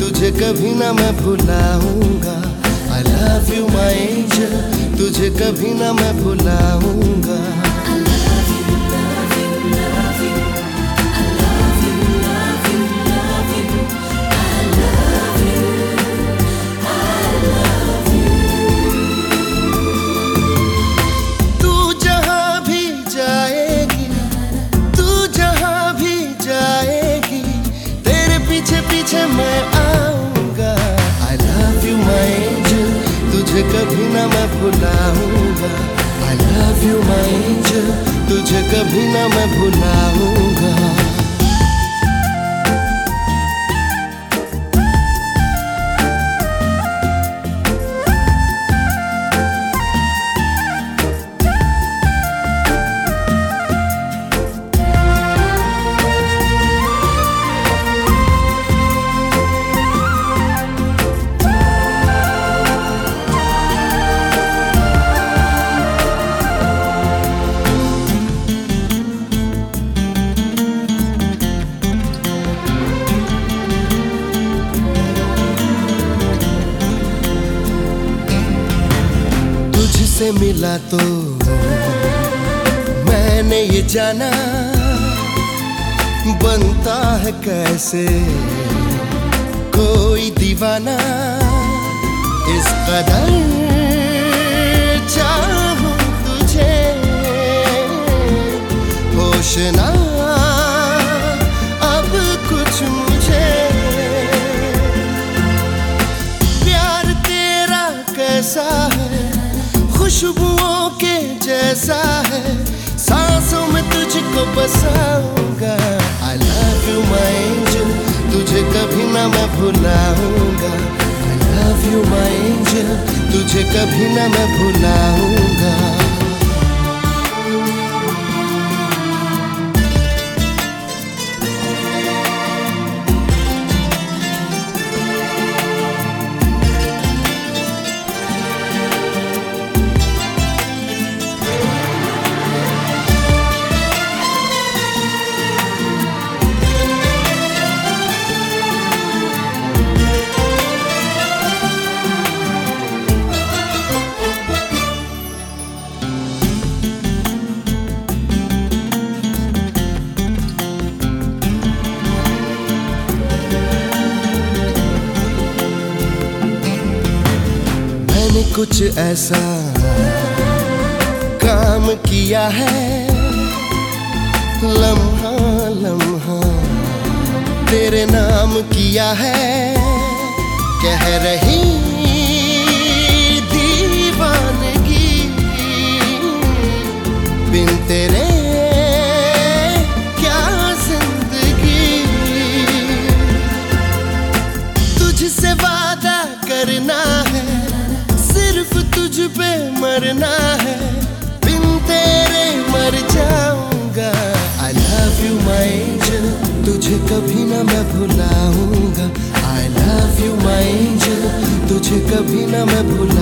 तुझे कभी ना मैं भुलाऊँगा। आई लव यू माई तुझे कभी ना मैं भुलाऊँगा। तुझे कभी ना मैं भुलाऊँगा तुझसे मिला तो मैंने ये जाना बनता है कैसे? कोई दीवाना इस कदर चाहूँ तुझे। होश ना अब कुछ मुझे। प्यार तेरा कैसा खुशबुओं के जैसा है। सांसों में तुझको बसाऊँगा। I love you my angel तुझे कभी ना मैं भुलाऊँगा। I love you my angel तुझे कभी ना मैं भुलाऊँगा। कुछ ऐसा काम किया है। लम्हा लम्हा तेरे नाम किया है। कह रही मरना है। बिन तेरे मर जाऊँगा। I love you my angel तुझे कभी ना मैं भुलाऊँगा। I love you my angel तुझे कभी ना मैं भुलाऊँगा